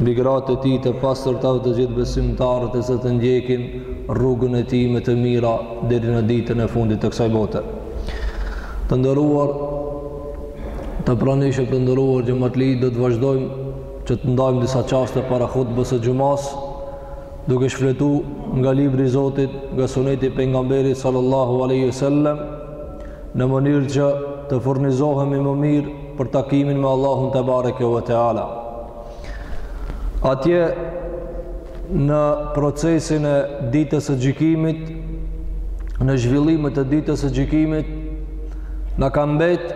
mbi gratë e tij të pastra dhe të gjithë besimtarët e që të ndjekin rrugën e tij me të mira deri në ditën e fundit të kësaj bote. Të nderuar, të pranishëm të nderuar xhamatli, do të vazhdojmë që të ndajmë disa çaste para hutbës së xumas, duke shfletu nga libri i Zotit, nga suneti i pejgamberit sallallahu alaihi wasallam, në mënyrë që të furnizohemi më mirë për takimin me Allahun tebareke ve teala. Atje në procesin e ditës së gjykimit, në zhvillimet e ditës së gjykimit, na ka mbet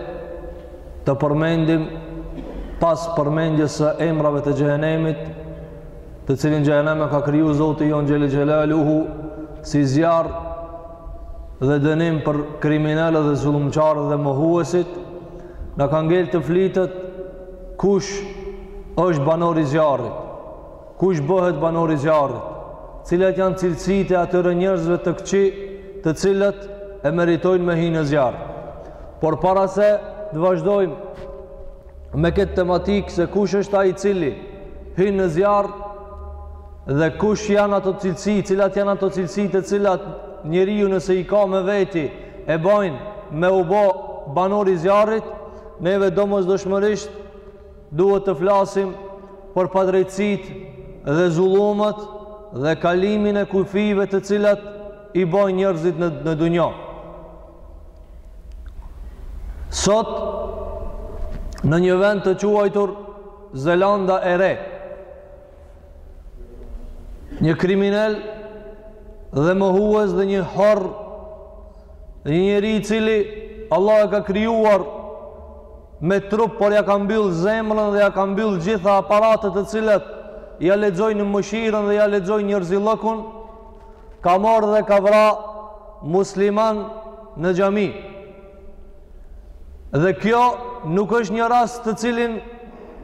të përmendim pas përmendjes së emrave të xhehenemit, të cilin xhehenem e ka kriju Zoti Jon Xhele Xhelaluhu si zjarr dhe dënim për kriminelët dhe zullumqarët dhe mohuesit, na ka ngel të flitet Kush është banor i zjarrit? Kush bëhet banor i zjarrit? Cilat janë cilësitë e atyre njerëzve të këqi, të cilat e meritojnë me hi në zjarr? Por para se të vazhdojmë me këtë tematikë se kush është ai i cili hyn në zjarr dhe kush janë ato cilësi, cilat janë ato cilësi të cilat njeriu nëse i ka me veti e bojnë me u bo banor i zjarrit, Neve domosdoshmërisht duhet të flasim për padrejtësitë dhe zullumet dhe kalimin e kufijve të cilat i bojnë njerëzit në, në dunjo. Sot, në një vend të quajtur Zelanda e Re, një kriminel dhe mohues dhe një harë dhe një njeri i cili Allahu e ka krijuar me trup por ja ka mbyll zemrën dhe ja ka mbyll gjitha aparatet të cilat ja lexojnë mëshirën dhe ja lexojnë njerëzillëkun ka marrë dhe ka vra musliman në xhami Dhe kjo nuk është një rast të cilin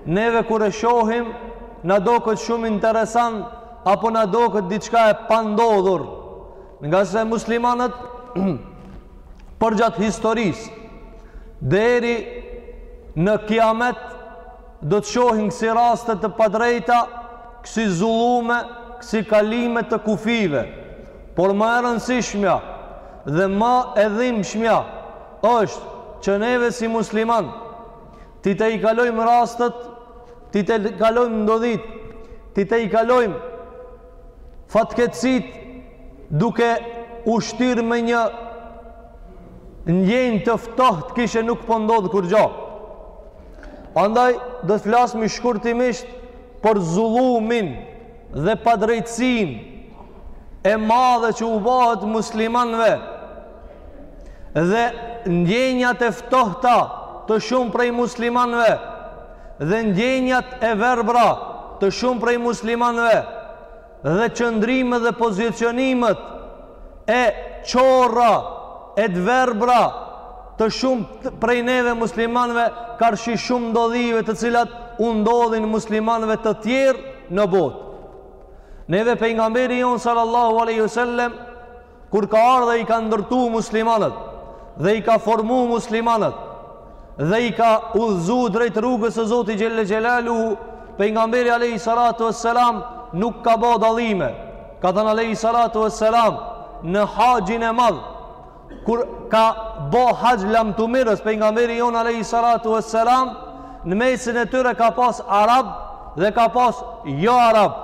neve kur e shohim na doket shumë interesant apo na doket diçka e pandodhur ngase muslimanët përgjatë historisë deri në kiamet Do të shohin kësi raste të padrejta, kësi zullume, kësi kalime të kufijve. Por ma e rëndësishmja dhe ma e dhimshmja është që neve si musliman t'i tejkalojmë rastet, t'i tejkalojmë ndodhitë, t'i tejkalojmë fatkeqësitë duke u shtirë me një ndjenjë të ftohtë kishe nuk po ndodh kurrgjo. Andaj, do të flasim shkurtimisht për zullumin dhe padrejtësinë e madhe që u bahet muslimanëve dhe ndjenjat e ftohta të shumë prej muslimanëve dhe ndjenjat e verbra të shumë prej muslimanëve dhe qëndrimet dhe pozicionimet e qorra e të verbra të shumë prej neve muslimanëve karshi shumë ndodhive të cilat u ndodhin muslimanëve të tjerë në botë neve pejgamberi jonë sallallahu aleyhi sallem kur ka ardh e i ka ndërtu muslimanët dhe i ka formu muslimanët dhe i ka udhëzu drejt rrugës së Zotit Xhelle Xhelaluhu pejgamberi alejhi salatu ves selam nuk ka ba dallime ka thanë alejhi salatu ves selam në haxhin e madh kur ka ba haxhin e lamtumirës pejgamberi jonë alejhi salatu ves selam në mesin e tyre ka pas arab dhe ka pas jo arab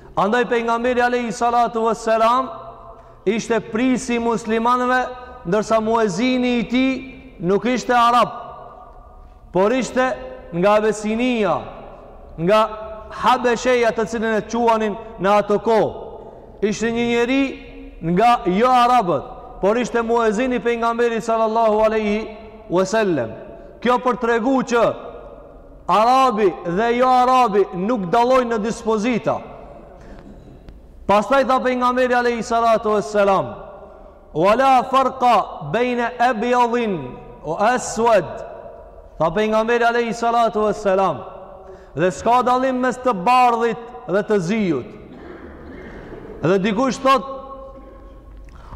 Andaj pejgamberi alejhi salatu ves selam ishte prijsi i muslimanëve ndërsa muezini i tij nuk ishte arab por ishte nga Abesinia nga Habesheja të cilën e quanin në ato kohë ishte një njeri nga jo arabët por ishte muezini i pejgamberit sallallahu alejhi wasallam kjo për t'tregu që Arabi dhe jo arabi nuk dallojnë në dispozita. Pastaj tha pejgamberi alayhi salatu vesselam: "Wala farqa baina abyadin wa aswad." Tha pejgamberi alayhi salatu vesselam: "Dhe s'ka dallim mes të bardhit dhe të ziut." Dhe dikush thotë: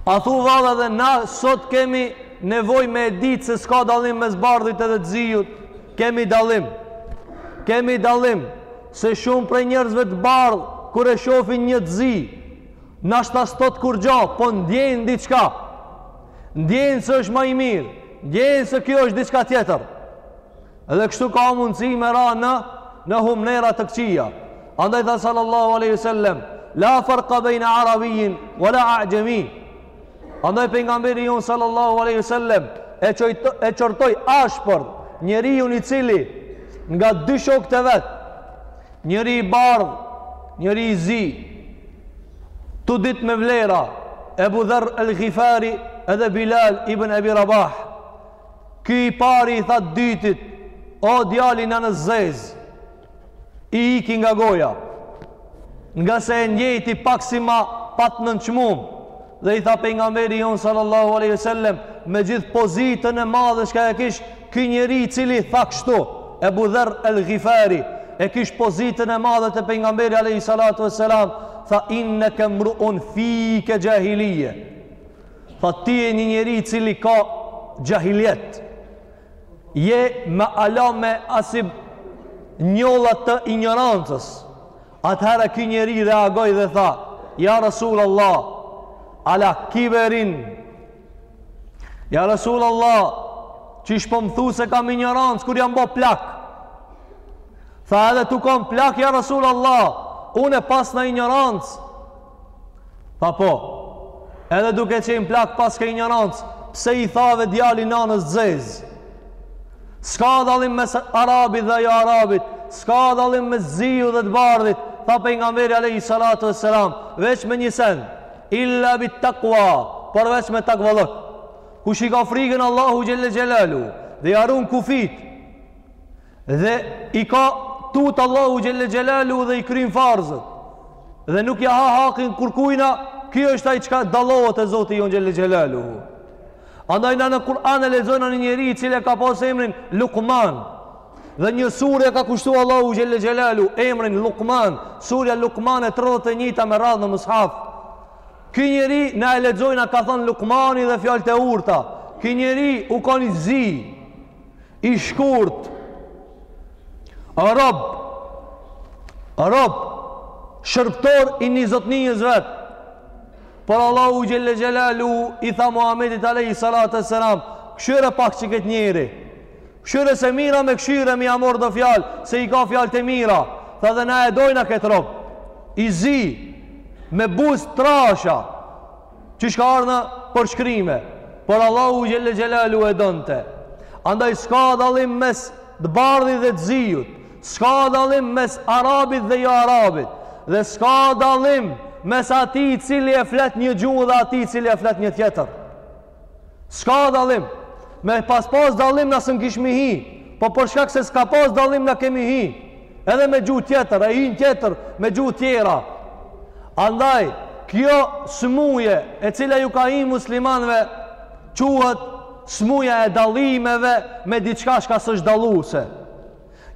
"A thu vallë edhe na sot kemi nevojë me e ditë se s'ka dallim mes bardhit dhe të ziut?" Kemi dallim. Kemi dallim se shumë prej njerëzve të bardh kur e shofin një të zi, nashta s'thotë kurgja, po ndjejnë diçka. Ndjejnë se është ma i mirë, ndjejnë se kjo është diçka tjetër. Edhe kështu ka mundësi me ra në në humnera të këqija. Andaj tha sallallahu alaihi wasallam, la farqa baina arabiyyin wala a'jamiyyin. Andaj pejgamberi jonë sallallahu alaihi wasallam e çojto, e qortoi ashpër njërin i cili nga dy shokët e vet, njëri i bardh, njëri i zi, të dytë me vlera, Ebu Dherr el Ghifari edhe Bilal ibn Ebi Rabah. Ky i pari i tha të dytit, o djali i nanës zezë, I iki nga goja, ngase e ndjejti pak si ma pat nënçmum, dhe i tha Pejgamberi jonë sallallahu alejhi ve selem, me gjithë pozitën e madhe shka e kish, ky njeri cili tha kështu, Ebu Dherr el Gifari, e kish pozitën e madhe te Pejgamberi alejhi salatu ve selam, tha inneke mruun fike xhahilije, tha ti je një njeri cili ka xhahilijet, Je me ala me asi njolla të injorancës. Atëherë ky njeri reagoj dhe tha, Ja Rasul Allah, ala kiberin. Ja Rasul Allah, qysh po më thu se kam injorancë, kur jam bo plak. Tha edhe tu kon plak, ja Rasul Allah, unë paskna injorancë, Tha po, edhe duke qenë plak paske injorancë, pse i thave djali i nanës zezë? S'ka dallim mes arabit dhe jo arabit, s'ka dallim mes ziju dhe të bardhit, tha Pejgamberi alejhi salatu ve selam, veç me një sen, illa bit takua, përveç me takvallëk. Kush i ka frigën Allahu xhelle xhelaluhu, dhe ia run kufit, Dhe i ka tut Allahu xhelle xhelaluhu dhe i kryen farzët. Dhe nuk ja ha hakin kurkujna, ky është ai çka dallohet te Zoti jonë xhelle xhelaluhu. Andaj na në Kur'an e lexojna një njeri i cili ka pas emrin Lukman. Dhe një sure ia ka kushtu Allahu xhelle xhelaluhu, emrin Lukman, surja Lukman e 31-ta me radhë në Mushaf. Ky njeri na e lexojna ka thanë Lukmani dhe fjalët e urta. Ky njeri u kan i zi, i shkurt rob rob shërbëtor i një zotnijës vet por Allahu xhelle xhelaluhu i tha Muhammedit alejhi salatu ve selam këshyre pak qekëtë njeri këshyre se mirë a me këshyre me ia marr do fjalë se i ka fjalët e mira tha dhe na e dojna këtë rob i zi me buzë trasha Qysh ka ardhë në përshkrime, por Allahu xhelle xhelaluhu e donte. Andaj s'ka dallim mes të bardhit dhe të zijut, s'ka dallim mes arabit dhe jo arabit, dhe s'ka dallim mes atij cili e flet një gjuhë dhe atij cili e flet një tjetër. S'ka dallim. Me pas pas dallim na s'un kishmi hi. Po për shkak se s'ka pas dallim na kemi hi. Edhe me gjuhë tjetër, e hinë tjetër, me gjuhë tjera. Andaj, kjo smuje e cila ju ka hi muslimanve, quhet smuja e dallimeve me diçka shka s'është dalluse.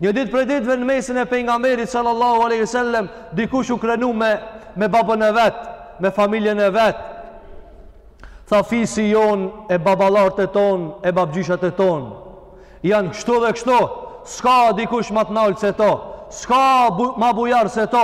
Një ditë prej ditëve në mesin e pejgamberit sallallahu alaihi wasallam, dikush u krenu me me babën e vet, me familjen e vet. Tha fisi jonë e baballarët e tonë e babgjyshat e tonë. Janë kështu dhe kështu. S'ka dikush ma të nalt se to. S'ka bu, ma bujar se to.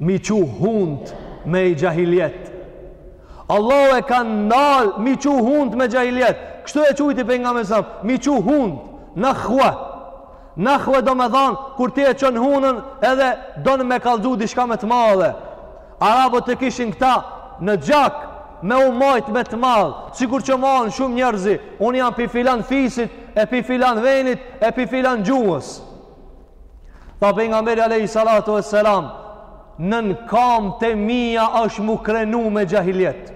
mi çu hundë me i xhahilijet Allahu e ka nal mi çu hundë me xhahilijet kështu e qujti pejgamberi alejhi selam mi çu hundë nahue nahue domethanë kur ti e çon hunën edhe don me kallxu diçka me të madhe arabët e kishin këta në gjak me u majt me të madh sikur që majnë shumë njerëzi unë jam pi filan fisit e pi filan venit e pi filan gjuhës Tha pejgamberi alejhi salatu ue selam, nën kamt e mija është mu krenu me xhahilijet.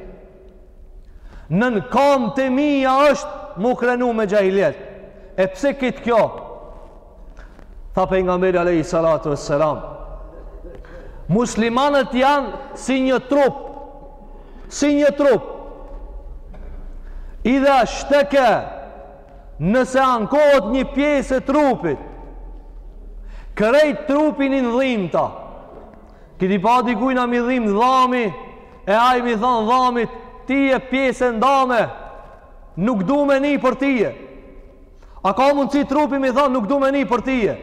Nën kamt e mija është mu krenu me xhahilijet. E pse krejt kjo? Tha pejgamberi alejhi salatu ue selam, muslimanët janë si një trup, si një trup, idha shteke, Nëse ankohet një pjesë e trupit, krejt trupi nin dhimta. Kini pa dikujna mi dhim dhami, e ai mi thanë dhamit, ti je pjesë e ndame, nuk du me ni për tije. A ka mundësi trupi mi thanë nuk du me ni për tije.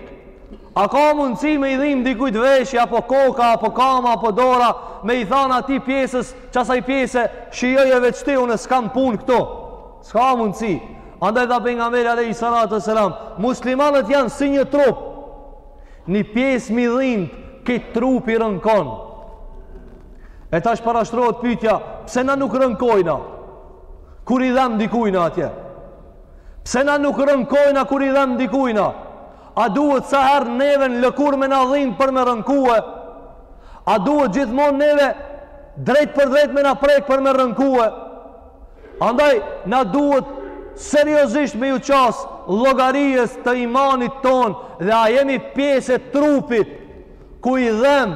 A ka mundësi me i dhim dikujt veshi, apo koka, apo kama, apo dora, me i thanë atij pjesës, qasaj pjese, shijoje veç ti, unë s'kam punë këtu. S'ka mundësi. Andaj tha pejgamberi alejhi salatu ue selam. Muslimanët janë si një trup. Një pjesë mi dhimt, krejt trupi rënkon. E tash parashtrohet pytja, pse na nuk rënkojna? Kur i dhem dikujna atje? Pse na nuk rënkojna kur i dhem dikujna? A duhet sa herë neve në lëkurë me na dhimt për me rënkue? A duhet gjithmonë neve drejtpërdrejt me na prekë për me rënkue? Andaj, na duhet seriozisht me ju qasë llogarijes të imanit tonë dhe a jemi pjesë e trupit ku i dhem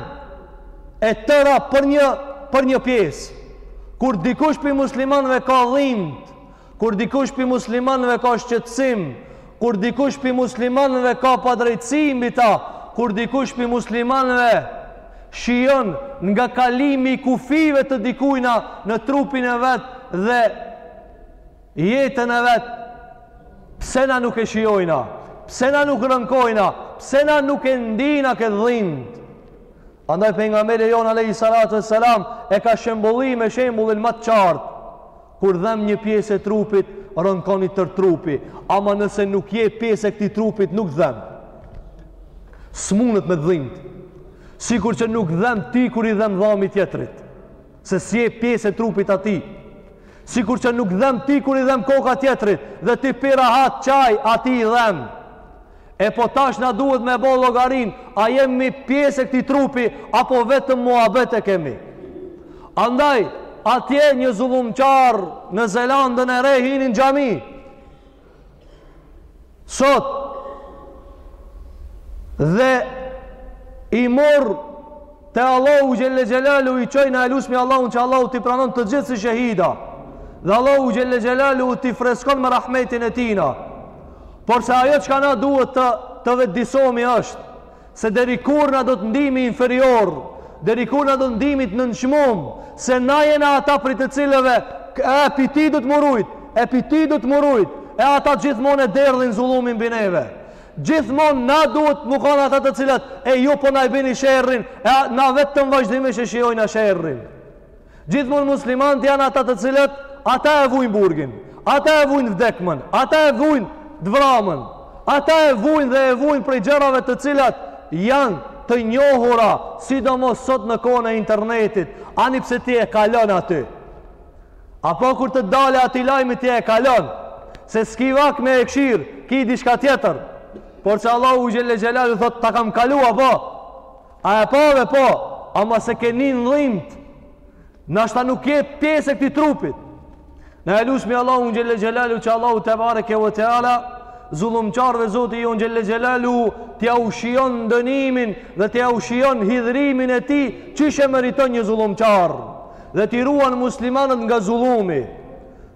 e tëra për një, për një pjesë. Kur dikush pi muslimanve ka dhimtë, kur dikush pi muslimanve ka shqetësim, Kur dikush pi muslimanëve ka padrejtësi mbi ta, kur dikush pi muslimanëve shijon nga kalimi i kufijve të dikujna në trupin e vet dhe jetën e vet, pse na nuk e shijojna, pse na nuk rënkojna, pse na nuk e ndijna këtë dhimtë. Andaj pejgamberi jon alaihi salatu wassalam e ka shembulli me shembullin më të qartë. Kur dhem një pjesë e trupit, rënkon i tërë trupi, ama nëse nuk je pjesë e këtij trupit, nuk dhem. S'munet me dhimt. Sikur që nuk dhem ti kur i dhem dhami tjetrit. Se s'je pjesë e trupit atij. Sikur që nuk dhem ti kur i dhem koka tjetrit dhe ti pi rahat çaj atij i dhem. E po tash na duhet me bo llogarinë, a jemi pjesë e këtij trupi, apo vetëm muhabet e kemi. Andaj, atje një zullumqar në Zelandën e re hini n'xhami. Sot, dhe i mor te Allahu xhelle xhelaluhu i çoi na e lusmi Allahun që Allahu t'i pranon të gjithë si shehida dhe Allahu xhelle xhelaluhu t'i freskon me rahmetin e tina Por se ajo çka na duhet të të vetëdisohemi është se deri kur na do të ndihemi inferior, deri kur na do të ndihemi të nënçmum, se na jena ata prej të cilëve e piti do të murujt, e piti do të murujt, e ata gjithmonë e derdhin zullumin mbi neve. Gjithmonë na duhet me kan ata të cilët e ju po na e bini sherrin, e na vetëm vazhdimisht e shijojna sherrin. Gjithmonë muslimanët janë ata të cilët ata e vujnë burgin, ata e vujnë vdekmën, ata e vujnë dvramën, ata e vujnë dhe e vujnë prej gjërave të cilat janë të njohura, sidomos sot në kohën e internetit, ani pse ti e kalon aty. Apo kur të dale aty lajmi ti e kalon, se s'ki vakt me e kshyr, ki diçka tjetër, por se Allahu xhelle xhelaluhu thotë, ta kam kalu, a po? A e pave po, ama s'e ke ni n'dhimt, ndoshta nuk je pjesë e këtij trupit. Na e lusmi Allahun xhelle xhelaluhu, që Allahu tebareke ve teala, zullumqarve Zoti jonë xhelle xhelaluhu, t'jau shijon ndënimin dhe t'jau shijon hidhërimin e tij, qysh e meriton një zullumqar, dhe t'i ruan muslimanët nga zullumi.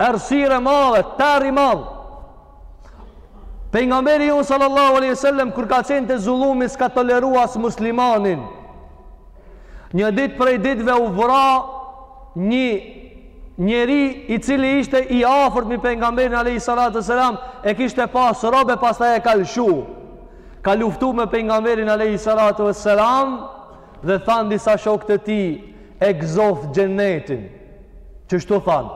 Errësirë e madhe, terr i madh. Pejgamberi jon sallallahu alaihi wasallam kur ka qenë te zullumi s'ka toleru as muslimanin. Një ditë prej ditëve u vra një njeri i cili ishte i afërt me pejgamberin alaihi salatu wasalam e kishte pas robe pastaj e ka lëshu. Ka luftu me pejgamberin alaihi salatu wasalam Dhe thanë disa shokët e tij, E gëzoftë xhennetin. Qështu thanë.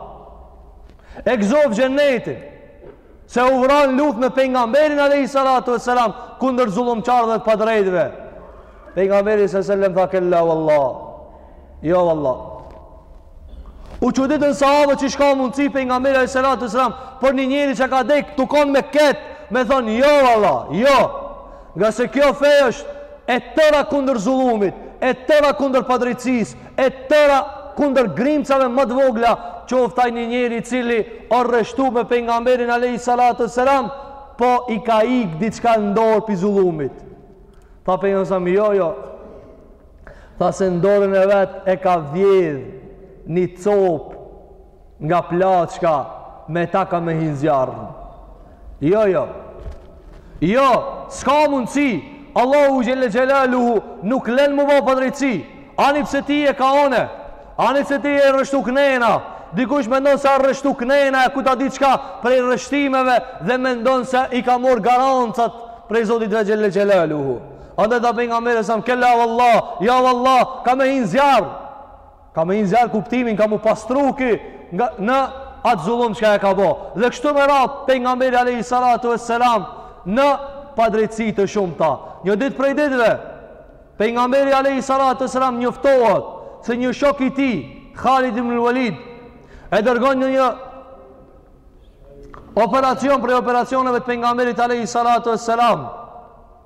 E gëzoftë xhennetin. Se u vra në luftë me pejgamberin alaihi salatu wasalam, kundër zullumqarëve të padrejtëve. Pejgamberi s selam tha kella wallah. Jo wallah. U çuditën sahabët qysh ka mundësi pejgamberi alaihi salatu wasalam, për një njeri që ka dekë, tu kon me ketë, me thonë, jo, wallah, jo, Nga se kjo fe është e tëra kundër zullumit, e tëra kundër padrejtësisë, e tëra kundër grimcave ma të vogla, qoftë ai një njeri i cili u rreshtu me pejgamberin alejhi salatu ue selam, po i ka ik diçka në dorë pi zullumit. Tha pejgamberi alejhi selam jo jo. Tha se në dorën e vet e ka vjedh një copë nga plaçka me ta ka me hi n'zjarr. Jo, jo. Jo, s'ka mundësi. Allahu xhelle xhelaluhu nuk len mu ba padrejtësi. Ani pse ti e ka one. Ani pse ti je rreshtu knena. Dikush mendon se a rreshtu knena e kuta diçka prej rreshtimeve dhe mendon se i ka marr garancat prej Zotit xhelle xhelaluhu. Andaj tha pejgamberi alejhi selam, kella vallah, jo vallah, ka me hi n'zjarr. Ka me hi n'zjarr kuptimin, ka m'u pastru ky nga, në atë zullum çka e ka bo. Dhe kështu me radhë, pejgamberi alejhi salatu ue selam, në padrejtësi të shumta. Një ditë prej ditëve, pejgamberi alejhi salatu ue selam njoftohet, se një shok i tij, Halid ibn Velid, e dërgon në një operacion prej operacioneve të pejgamberit alejhi salatu ue selam.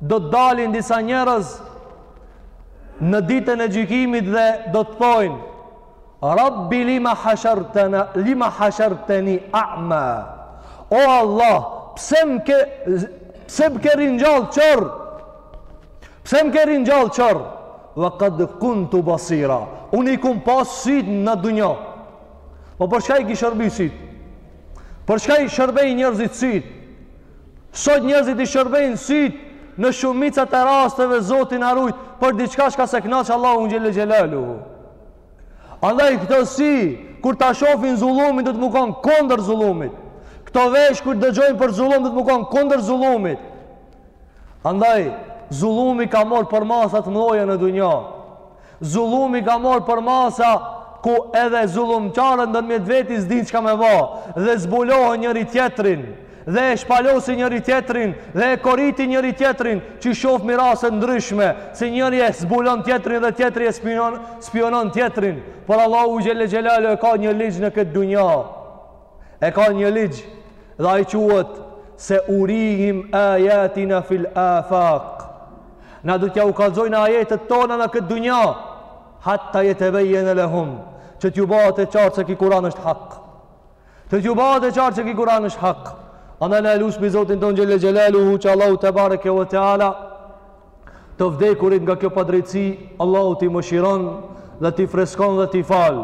Do të dalin disa njerëz në ditën e gjykimit dhe do të thojnë: Rabbi lima hashartana lima hashartani a'ma. O Allah, pse më ke pse më ke ringjall qorr? Pse më ke ringjall qorr? Wa qad kuntu basira. Unë i kum pas sytë në dunja. Po për çka i ki shërby sytë? Për çka i shërbejnë njerëzit sytë? Sot njerëzit i shërbejnë sytë në shumicat e rasteve Zoti na rujt për diçka çka s'e kënaq Allahun xhelle xhelaluhu. Andaj këto sy kur ta shohin zullumin dot me kon kundër zullumit. Këto vesh kur dëgjojnë për zullum dot me kon kundër zullumit. Andaj zullumi ka marr përmasa t'mëdhaja në dunja. Zullumi ka marrë përmasa ku edhe zullumqarët ndërmjet veti s'dinë çka me ba dhe zbulojnë njëri tjetrin dhe e shpalosin njëri tjetrin dhe e koritin njëri tjetrin që shofmi raste t'ndryshme se njëri e zbulon tjetrin dhe tjetri e spiunon, spiunon tjetrin por Allahu xhelle xhelaluhu e ka një ligj në këtë dunja e ka një ligj dhe ai quhet senurihim ajatina fil afak Na do t'jau kallzojmë ajetet tona në këtë dunja, hatta jetebejjene lehum, që t'ju bëhet e qartë se ky Kuran është hak. Që t'ju bëhet e qartë se ky Kuran është hak. Andaj na e lusmi Zotin tonë xhelle xhelaluhu që Allahu tebareke ue teala, të vdekurit nga kjo padrejtësi, Allahu t'i mëshiron dhe t'i freskon dhe t'i fal,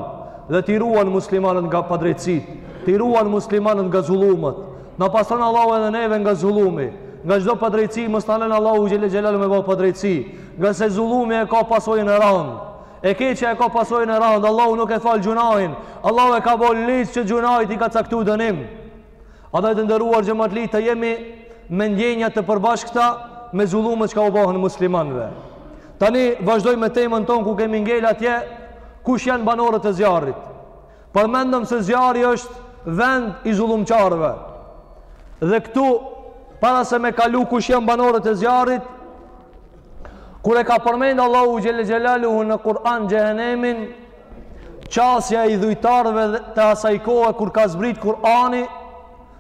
dhe t'i ruan muslimanët nga padrejtësitë, t'i ruan muslimanët nga zullumet, Na pastron Allahu edhe neve nga zullumi, nga çdo padrejtësi, mos na lënë Allahu xhelle xhelaluhu me ba padrejtësi, ngase zullumi e ka pasojën e randë. E keqja e ka pasojën e randë, Allahu nuk e fal gjunahin. Allahu e ka ba ligj që gjunahit i ka caktuar dënim. Andaj të nderuar xhematli të jemi me ndjenja të përbashkëta me zullumet që ka u bahen muslimanëve. Tani vazhdojmë me temën tonë ku kemi ngel atje kush janë banorët e zjarrit. Përmendëm se zjarri është vend i zullumqarëve. Dhe këtu, para se me kalu kush janë banorët e zjarrit, kur e ka përmend Allahu xhelle xhelaluhu në Kur'an Xhehenemin, qasja e idhujtarëve të asaj kohe kur ka zbrit Kur'ani,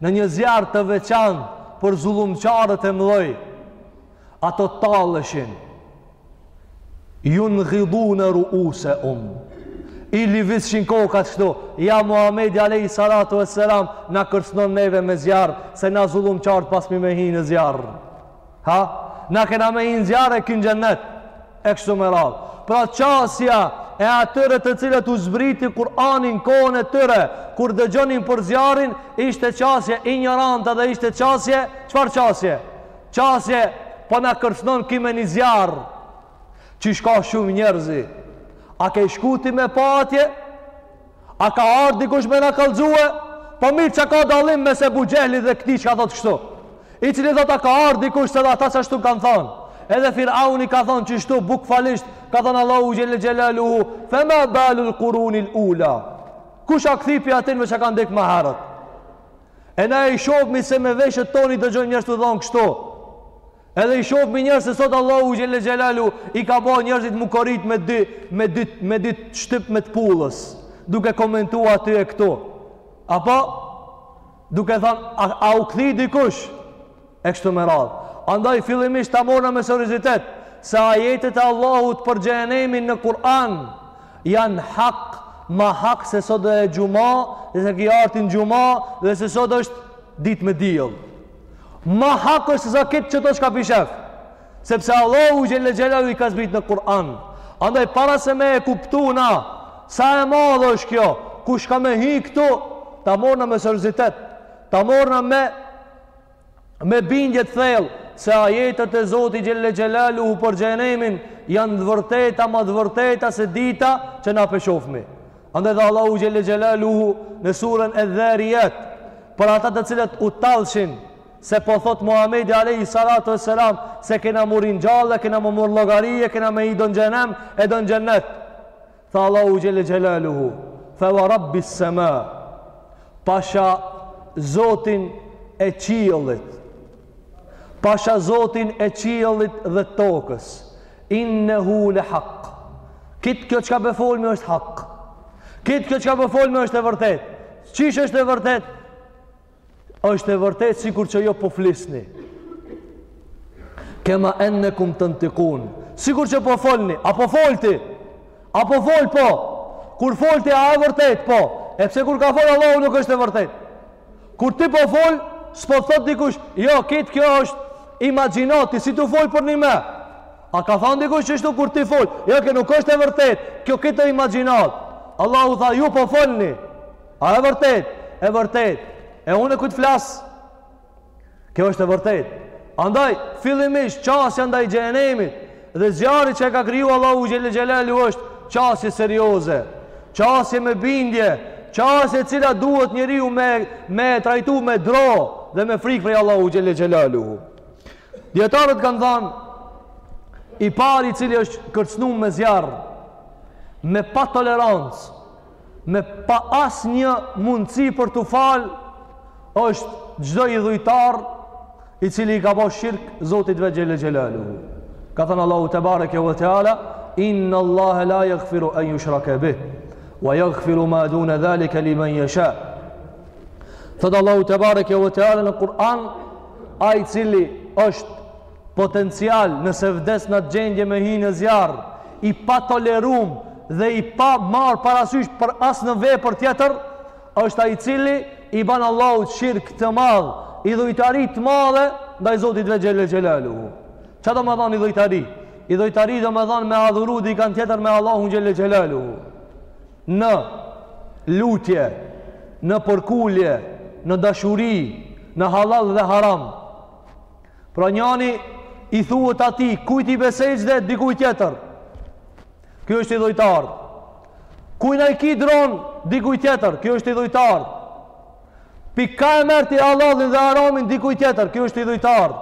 Në një zjarr të veçantë për zullumqarët e mëdhej, ato talleshin. Junghidune ruusehum. I livizshin kokat kështu, ja Muhamedi alejhi salatu ves-selam na kërcënon neve me zjarr, se na zullumqarët paskemi me hi në zjarr. Ha? Na kena me hi n'zjarr e ky n'xhennet. E kështu me radhë. Pra qasja e atyre të cilët u zbriti Kur'ani n'kohën e tyre, kur dëgjonin për zjarrin, ishte qasje injorante dhe ishte qasje, çfarë qasje? Qasje, po na kërcnon ky me një zjarr, qysh ka shumë njerëz. A ke shku ti me pa atje? A ka ardhë dikush me na kallxue? Po mirë çka dallim mes Ebu Xhehlit dhe këtij që ka thotë kështu. I cili thotë a ka ardhë dikush se edhe ata qashtu kanë thanë. Edhe Firauni ka thonë qështu bukvalisht, ka thonë Allahu xhelle xhelaluhu, fema balul kurunil ula. Kush â kthy pi atynve që kanë dekë ma herët? E na i shofmi se me veshët tonë i dëgjojmë njerëz tu thonë kështu. Edhe i shohmi njerëz se sot Allahu xhelle xhelaluhu i ka ba njerëzit m'u korit me dy me dy me dy shtypme të pullës, duke komentuar aty e këtu. Apo duke thënë a, a u kthi dikush e kështu me radhë. Andaj fillimisht ta marrna me seriozitet se ajetet e Allahut për xhehenemin në Kur'an janë hak, ma hak se sot â e xhuma, dhe se ki ardh ti n'xhuma dhe se sot është ditë me diell. Ma hak është se këtë që tash ka p'e shef. Sepse Allahu xhelle xhelaluhu i ka zbrit në Kur'an. Andaj para se me e kuptu na, sa e madhë është kjo, kush ka me hi këtu, ta marrna me seriozitet, ta marrna me, me bindje t'thellë, se ajetet e Zotit xhelle xhelaluhu për xhehenemin, janë të vërteta, ma të vërteta se dita që na p'e shofmi. Andaj tha Allahu xhelle xhelaluhu në surën Edh-Dharijat, për ata të cilët u tallshin, se po thot Muhamedi alayhi salatu wassalam se kena m'u ringjall, kena me mur llogari, kena me hi do n'xhenem, e do n'xhenet. Tha Allahu xhelle xhelaluhu, fa wa rabbis sama. Pasha Zotin e qiellit. Pasha Zotin e qiellit dhe tokës. Innehu le hak. Kejt kjo çka pe folmi është hak. Kejt kjo çka pe folmi është e vërtet. Qysh është e vërtet? është e vërtet sikur që ju po flisni. Kema ennekum tentikun. Sikur që po folni. A po fol ti? A po fol? Po. Kur fol ti a e vërtet? Po. E pse kur ka fol Allahu nuk është e vërtet? Kur ti po fol, s'po të thot dikush, jo, kejt kjo është imagjinatë, ti s'je tu fol përnime. A ka thanë dikush qështu kur ti fol, jo, kjo nuk është e vërtet, kjo kejt imagjinatë. Allahu tha, ju po folni, a e vërtet, e vërtet, e unë e kur t'flas, Kjo është e vërtet. Andaj, fillimisht, qasja ndaj xhenemit dhe zjarrit që e ka kriju Allahu xhelle xhelaluhu është qasje serioze, qasje me bindje, qasje e cila duhet njeriu me e trajtu me dro dhe me frikë prej Allahu xhelle xhelaluhu. Dijetarët kanë thanë, i pari i cili është kërcnu me zjarr, me pa tolerancë, me pa asnjë mundësi për t'u fal, është çdo idhujtar i cili i ka bo shirk Zotit ve xhelle xhelaluhu. Ka thanë Allahu tebareke ve teala, innallahe la jagfiru en jushreke bih, ve jagfiru ma dune dhalike limen jesha. Thotë Allahu tebareke ve teala në Kur'an, ai i cili është potencial nëse vdes në atë gjendje me hi në zjarr i patolerum dhe i pa marrë parasysh për asnjë vepër tjetër është ai i cili i ban Allahut shirk të madh idhujtari të madhe ndaj Zotit ve xhelle xhelaluhu ça domethanë idhujtari idhujtari domethanë me adhuru dikan tjetër me Allahun xhelle xhelaluhu në lutje në përkulje në dashuri në halal dhe haram Pra njani i thuhet atij, kujt i beson, edhe dikuj tjetër. Kjo është idhujtar. Kujna i ki dronë, dikuj tjetër. Kjo është idhujtar. Pi ka e merr ti hallallin dhe haramin, dikuj tjetër. Kjo është idhujtar.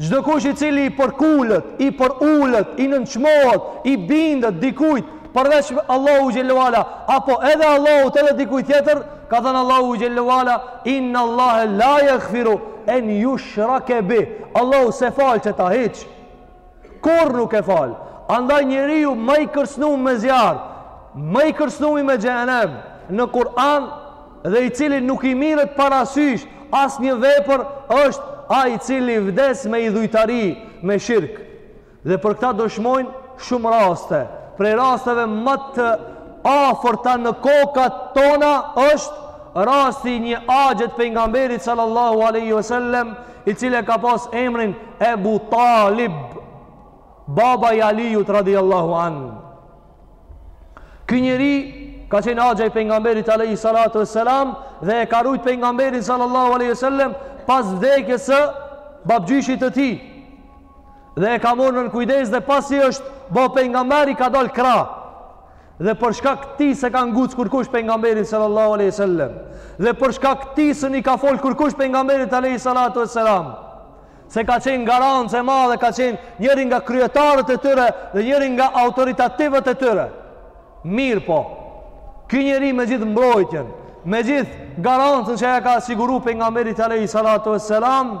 Çdokush i cili i përkulet, i përulet, i nënçmohet, i bindet, dikujt, përveç Allahu xhelle ve ala, apo edhe Allahut edhe dikujt tjetër, Ka thënë Allahu xhellahu ala inna Allahe la yaghfiru en yushrake bi. Allahu s'e fal qëta hiç. Kurrë nuk e fal. Andaj njeriu më i kërcënuar me zjarr, më i kërcënuar me xhenem në Kur'an dhe i cili nuk i mirret parasysh asnjë vepër është ai i cili vdes me idhujtari, me shirk. Dhe për këta dëshmojnë shumë raste. Prej rasteve më të afërta në kokat tona është rasti i një axhe të pejgamberit sallallahu alaihi wasallam, i cili ka pas emrin Ebu Talib, baba i Aliut radhiyallahu an. Ky njeri ka qenë axha i pejgamberit alaihi salatu wasalam dhe e ka rujt pejgamberin sallallahu alaihi wasallam pas vdekjes së babgjyshit të tij. dhe e ka marrë nën kujdes dhe pasi është bë pejgamber i ka dal krah dhe për shkak të tij s'e ka nguc kurkush pejgamberin sallallahu alaihi wasallam dhe për shkak të tij s'mun i ka fol kurkush pejgamberit alaihi salatu wassalam se ka qenë garancë e madhe ka qenë njëri nga kryetarët e tyre dhe njëri nga autoritativët e tyre mirëpo ky njeri me gjithë mbrojtjen me gjithë garancën që ia ka siguru pejgamberit alaihi salatu wassalam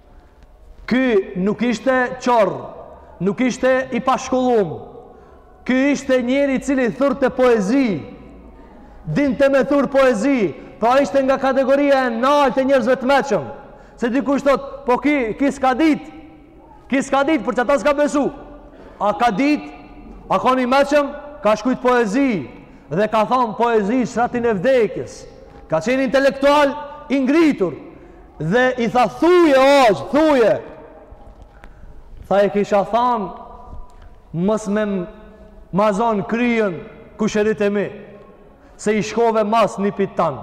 Ky nuk ishte qorr, nuk ishte i pashkollum. Ky ishte njeri i cili thurte poezi. Dinte me thur poezi, pra ishte nga kategoria e naltë e njerëzve të meçëm. Se dikush thot, po ky ky s'ka dit. Ky s'ka dit për qata s'ka besu. A ka dit? A kon i meçëm? Ka shkrujt poezi dhe ka thon poezi n'shtratin e vdekjes. Ka qenë intelektual i ngritur. Dhe i tha thuje o axh, thuje. Tha e kisha than mos me m'zan kryen kushërit e mi se i shkove mas nipit tan.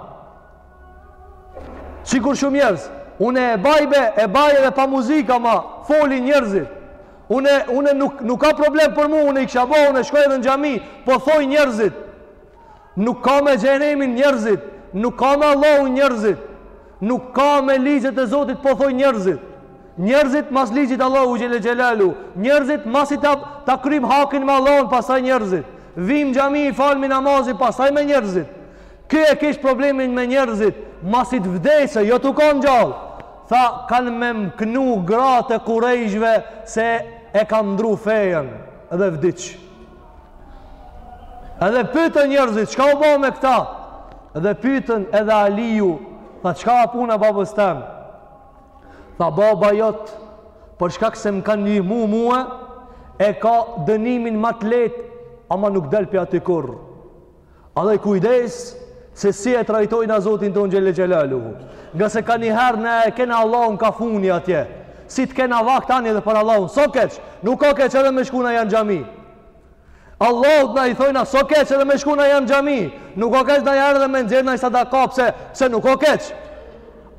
Sikur shumë njerëz, unë e bajbe, e baj be dhe pa muzikë ama folin njerëzit. Unë unë nuk nuk ka problem për mua, unë i kisha bo, unë shkoj edhe në xhami, po thojn njerëzit. Nuk ka me xhenemin njerëzit, nuk ka me Allahun njerëzit, nuk ka me ligjet e Zotit po thojn njerëzit. Njerëzit mas ligjit Allahu xhele xhelalu, njerëzit masi ta ta kryjm hakin me Allahun, pastaj njerëzit. Vijm n'xhami i falmi namazin, pastaj me njerëzit. Ky e kish problemin me njerëzit, masi të vdesë, jo tu kanë gjallë. Tha, kanë me m'knu gratë e kurejshve se e kam ndrru fejën dhe vdiq. Edhe pytën njërzit, çka u ba me këta? Edhe pytën edhe Aliju, tha çka a puna babës tem? Tha baba jot, për shkak se më ka ndihmu mua, e ka dënimin ma t'let, ama nuk del prej aty kurrë. Andaj kujdes se si e trajtojna Zotin tonë xhelle xhelaluhu. Ngase ka niher ne e kena Allahun kah funi atje. Si të kena vakt tani edhe për Allahun. S'o keq, nuk ka keq edhe me shku najherë n'xhami. Allahut na i thojna s'o keq edhe me shku najherë n'xhami. Nuk ka keq najherë edhe me nxerrë naj sadaka pse, se nuk ka keq.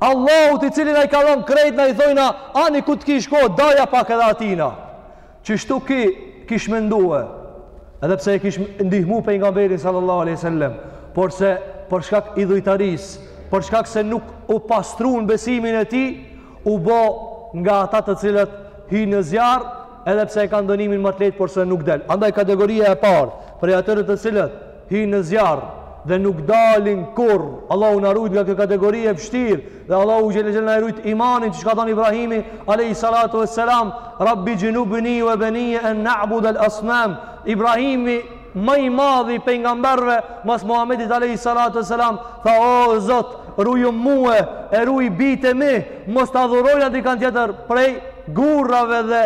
Allahut i cili na i ka dhënë krejt na i thojna ani ku t'kishe ko daja pak edhe atijna. Qështu ky kish mendu, edhe pse e kish ndihmu pejgamberin sallallahu alejhi ve sellem, por se për shkak idhujtarisë, për shkak se nuk u pastru në besimin e tij, u bo nga ata të cilët hin në zjarr, edhe pse e ka dënimin ma të letë, por se nuk del. Andaj kategoria e parë, prej atyre të cilët, hyjnë në zjarr dhe nuk dalin kurr Allahu na rujt nga kjo kategori e vështirë dhe Allahu xhelle xhelaluhu na e rujt imanin që çka ka thonë Ibrahimi alejhi salatu ve selam rabbi xhnubni ve benije en na'budel asnam Ibrahimi ma i madhi pejgamberve mas Muhammedit alejhi salatu ve selam tha o Zot rujëm mu e ruj bijtë e mi mos të adhurojna dikanë tjetër prej gurave dhe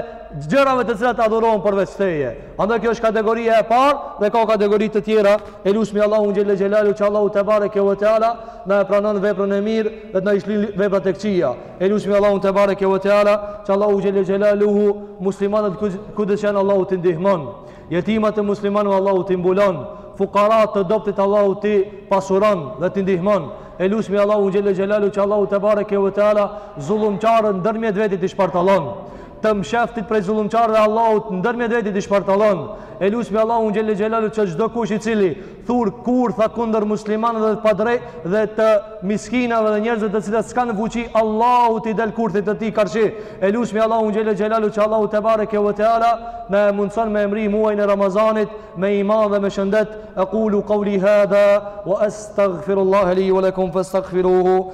gjërave të cilat adhurohen përveç teje Andaj kjo është kategoria e parë dhe ka kategori të tjera. E lusmi Allahun xhelle xhelaluhu që Allahu tebareke ve teala na e pranon veprën e mirë dhe të na i shlyn veprat e këqija. E lusmi Allahun tebareke ve teala që Allahu xhelle xhelaluhu muslimanët kudo që janë Allahu t'i ndihmon. Jetimat e muslimanëve Allahu t'i mbulon. Fukarat të dobtit, Allahu t'i pasuron dhe t'i ndihmon. E lusmi Allahun xhelle xhelaluhu që Allahu tebareke ve teala zullumçarët ndërmjet veti t'i shpartallon. të msheftit prej zullumqarëve Allahu ndërmjet veti t'i shpartallon e lusmi Allahun xhelle xhelaluhu që çdokush i cili thur kurtha kundër muslimanëve të padrejta dhe të miskinave dhe njerëzve të cilët s'kanë fuqi Allahu t'i del kurthit të tij karshi e lusmi Allahun xhelle xhelaluhu që Allahu tebareke ve teala na e mundëson me e mrri mujin e Ramazanit me iman dhe me shëndet ekulu kauli hadha wa astaghfirullaha li wa lakum fastaghfiruhu